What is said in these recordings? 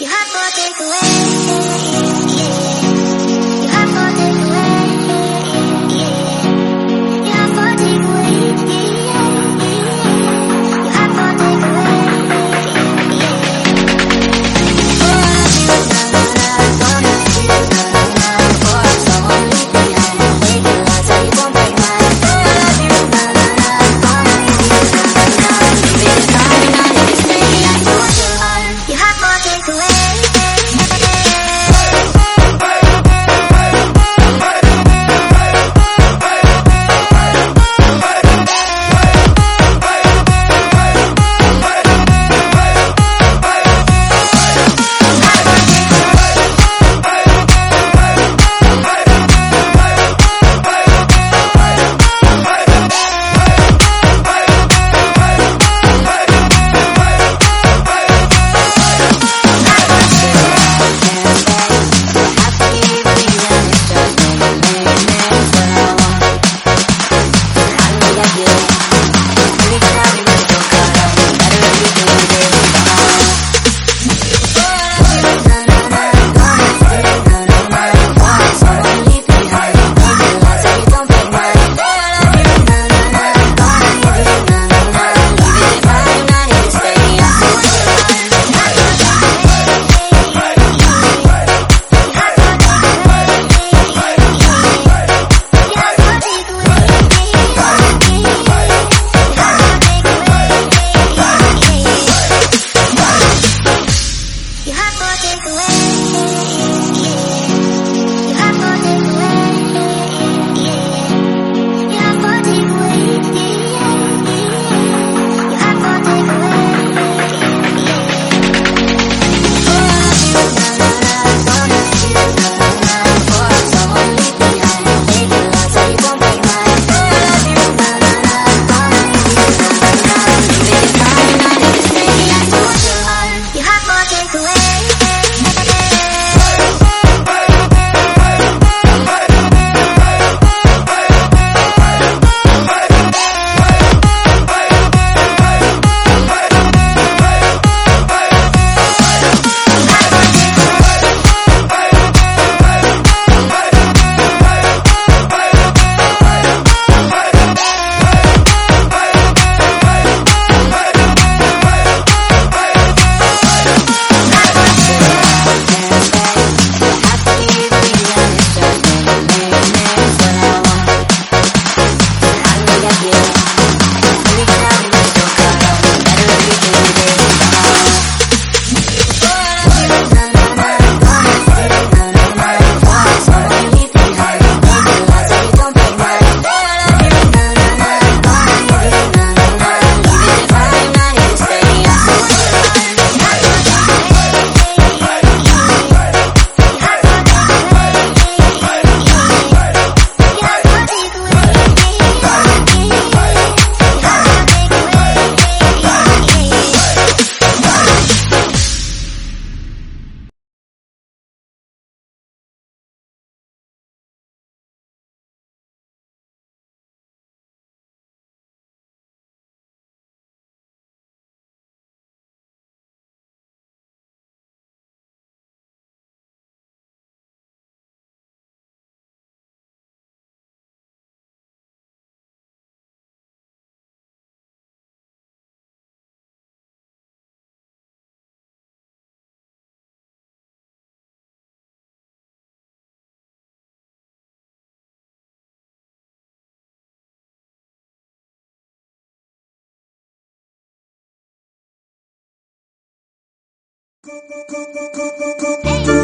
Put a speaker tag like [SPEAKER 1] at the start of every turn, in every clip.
[SPEAKER 1] You
[SPEAKER 2] have to take away Funky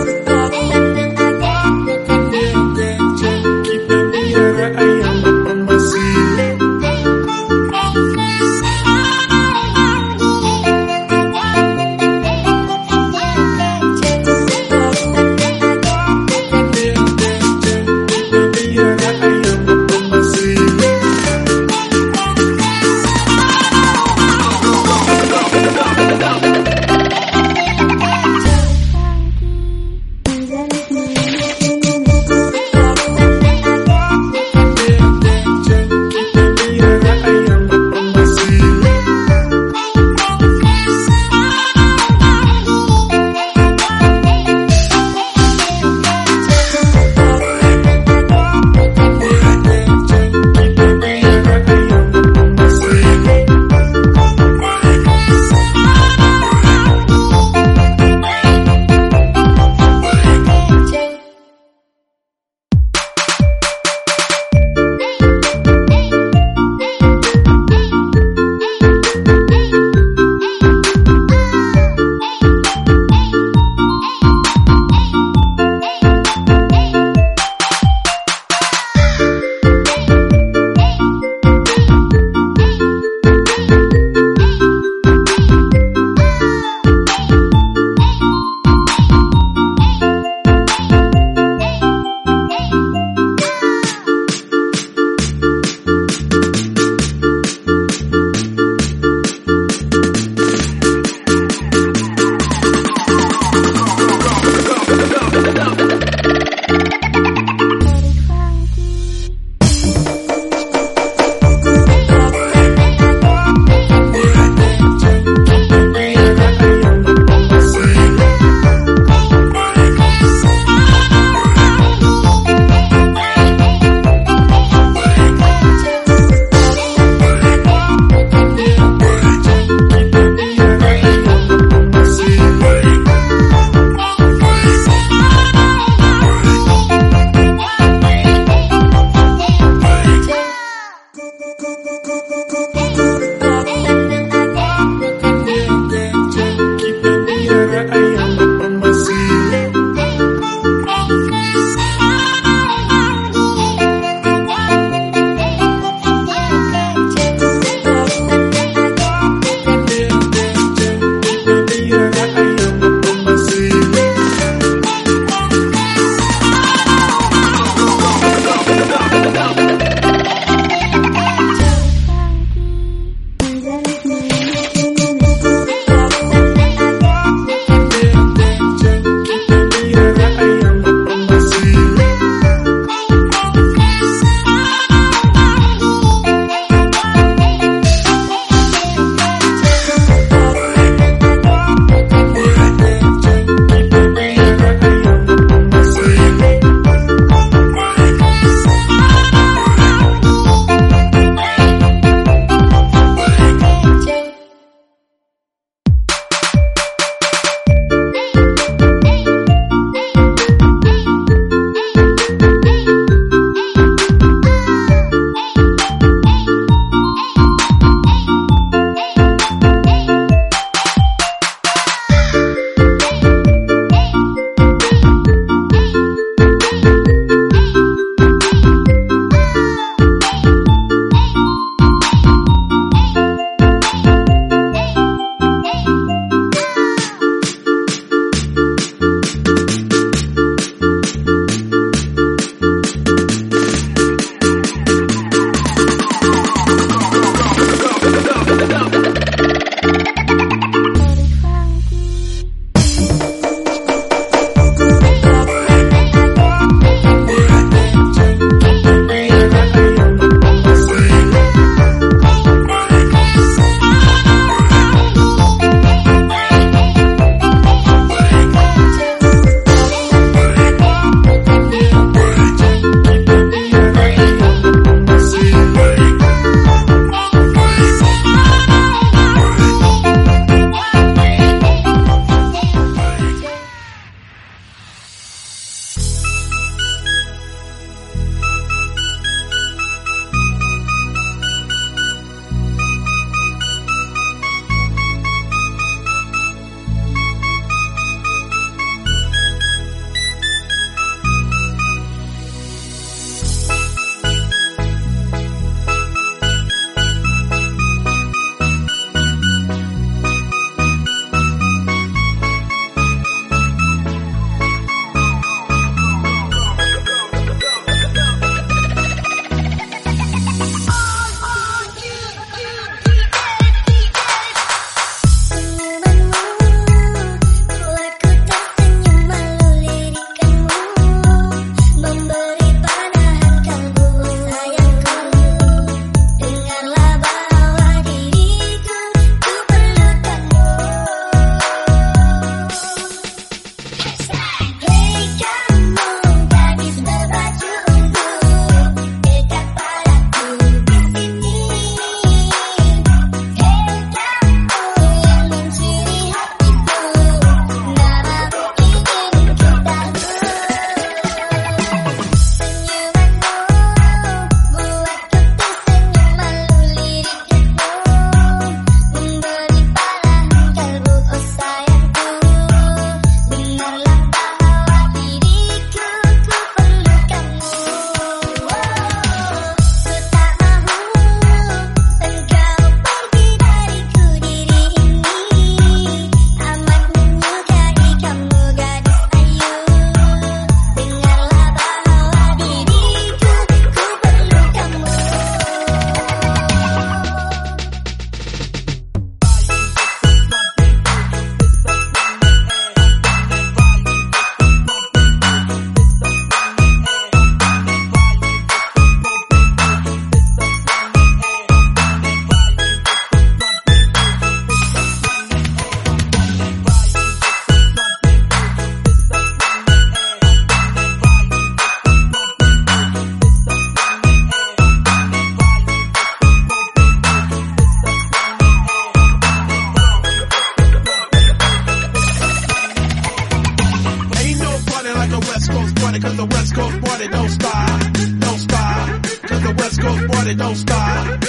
[SPEAKER 2] Cause the West Coast party don't stop, don't stop. Cause the West Coast party don't stop.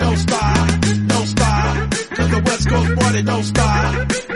[SPEAKER 2] Don't stop, don't stop. Cause the West Coast party don't stop.